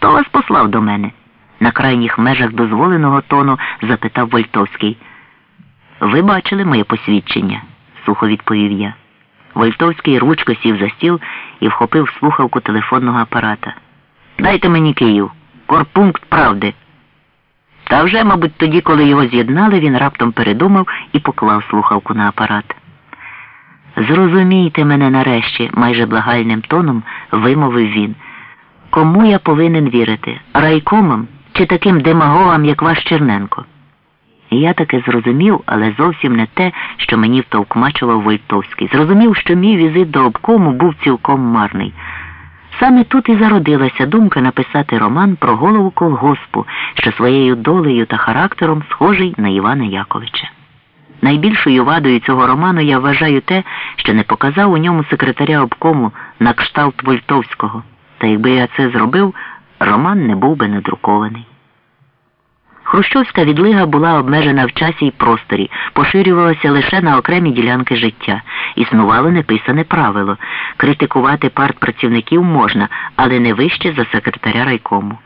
Хто вас послав до мене? На крайніх межах дозволеного тону запитав Вольтовський. Ви бачили моє посвідчення, сухо відповів я. Вольтовський ручко сів за стіл і вхопив слухавку телефонного апарата. Дайте мені Київ, корпункт правди. Та вже, мабуть, тоді, коли його з'єднали, він раптом передумав і поклав слухавку на апарат. Зрозумійте мене нарешті, майже благальним тоном вимовив він. Кому я повинен вірити? Райкомам чи таким демагогам, як ваш Черненко? Я таки зрозумів, але зовсім не те, що мені втовкмачував Войтовський. Зрозумів, що мій візит до обкому був цілком марний. Саме тут і зародилася думка написати роман про голову колгоспу, що своєю долею та характером схожий на Івана Яковича. Найбільшою вадою цього роману я вважаю те, що не показав у ньому секретаря обкому на кшталт Вольтовського. Та якби я це зробив, роман не був би надрукований. Хрущовська відлига була обмежена в часі й просторі, поширювалася лише на окремі ділянки життя. Існувало неписане правило критикувати партпрацівників можна, але не вище за секретаря райкому.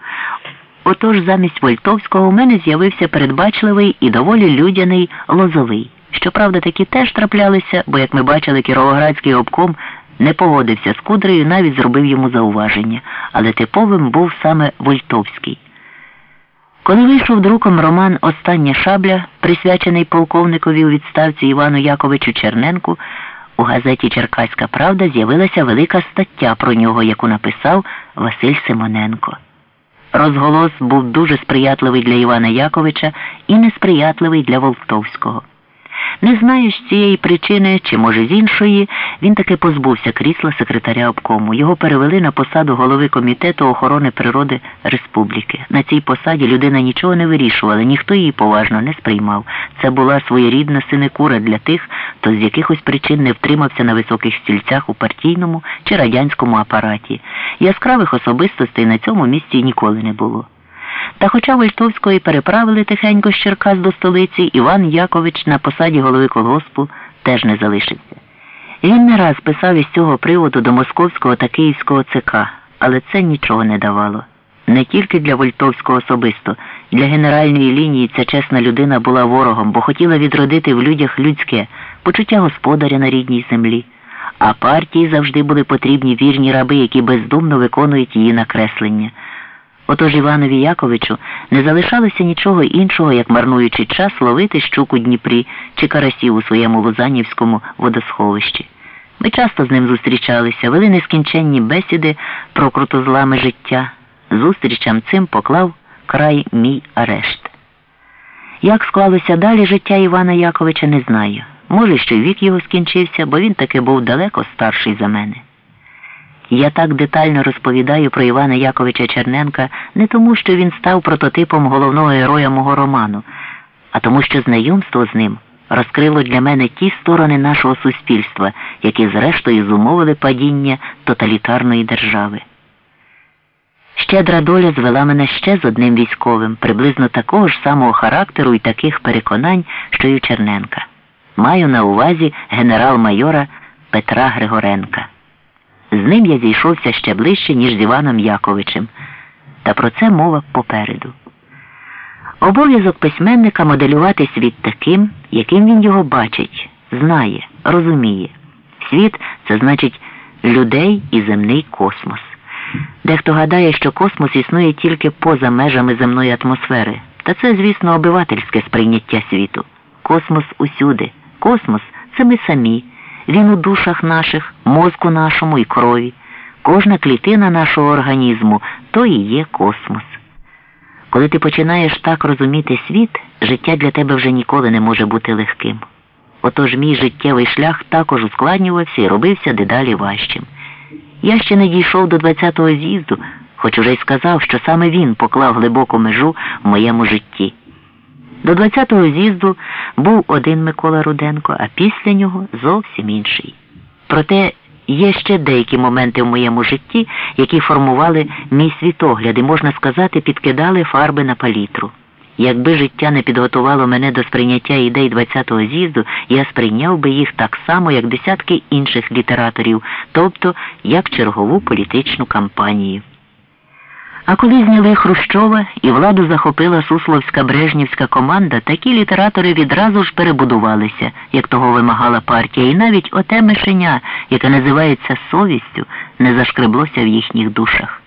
Отож замість Вольтовського у мене з'явився передбачливий і доволі людяний лозовий. Щоправда, такі теж траплялися, бо, як ми бачили, Кіровоградський обком не погодився з Кудрею, навіть зробив йому зауваження, але типовим був саме Вольтовський. Коли вийшов друком роман Остання шабля, присвячений полковникові у відставці Івану Яковичу Черненку, у газеті Черкаська Правда з'явилася велика стаття про нього, яку написав Василь Симоненко. Розголос був дуже сприятливий для Івана Яковича і несприятливий для Волтовського. Не знаю з цієї причини, чи, може, з іншої, він таки позбувся крісла секретаря обкому. Його перевели на посаду голови комітету охорони природи республіки. На цій посаді людина нічого не вирішувала, ніхто її поважно не сприймав. Це була своєрідна синекура для тих, хто з якихось причин не втримався на високих стільцях у партійному чи радянському апараті. Яскравих особистостей на цьому місці ніколи не було. Та хоча Вольтовського і переправили тихенько з Черкас до столиці, Іван Якович на посаді голови колгоспу теж не залишився. Він не раз писав із цього приводу до Московського та Київського ЦК, але це нічого не давало. Не тільки для Вольтовського особисто, для генеральної лінії ця чесна людина була ворогом, бо хотіла відродити в людях людське почуття господаря на рідній землі. А партії завжди були потрібні вірні раби, які бездумно виконують її накреслення. Отож Іванові Яковичу не залишалося нічого іншого, як марнуючи час ловити щук у Дніпрі чи карасів у своєму Лозанівському водосховищі. Ми часто з ним зустрічалися, вели нескінченні бесіди про крутозлами життя. Зустрічам цим поклав край мій арешт. Як склалося далі життя Івана Яковича, не знаю. Може, що й вік його скінчився, бо він таки був далеко старший за мене. Я так детально розповідаю про Івана Яковича Черненка не тому, що він став прототипом головного героя мого роману, а тому, що знайомство з ним розкрило для мене ті сторони нашого суспільства, які зрештою зумовили падіння тоталітарної держави. Щедра доля звела мене ще з одним військовим, приблизно такого ж самого характеру і таких переконань, що й у Черненка. Маю на увазі генерал-майора Петра Григоренка. З ним я зійшовся ще ближче, ніж з Іваном Яковичем, та про це мова попереду. Обов'язок письменника моделювати світ таким, яким він його бачить, знає, розуміє. Світ це значить людей і земний космос. Дехто гадає, що космос існує тільки поза межами земної атмосфери, та це, звісно, обивательське сприйняття світу. Космос усюди. Космос це ми самі. Він у душах наших, мозку нашому і крові. Кожна клітина нашого організму то і є космос. Коли ти починаєш так розуміти світ, життя для тебе вже ніколи не може бути легким. Отож мій життєвий шлях також ускладнювався і робився дедалі важчим. Я ще не дійшов до 20-го з'їзду, хоч уже й сказав, що саме він поклав глибоку межу в моєму житті. До 20-го з'їзду був один Микола Руденко, а після нього зовсім інший. Проте є ще деякі моменти в моєму житті, які формували мій світогляд і, можна сказати, підкидали фарби на палітру. Якби життя не підготувало мене до сприйняття ідей 20-го з'їзду, я сприйняв би їх так само, як десятки інших літераторів, тобто як чергову політичну кампанію. А коли зняли Хрущова і владу захопила Сусловська Брежнівська команда, такі літератори відразу ж перебудувалися, як того вимагала партія, і навіть оте мишеня, яке називається совістю, не зашкреблося в їхніх душах.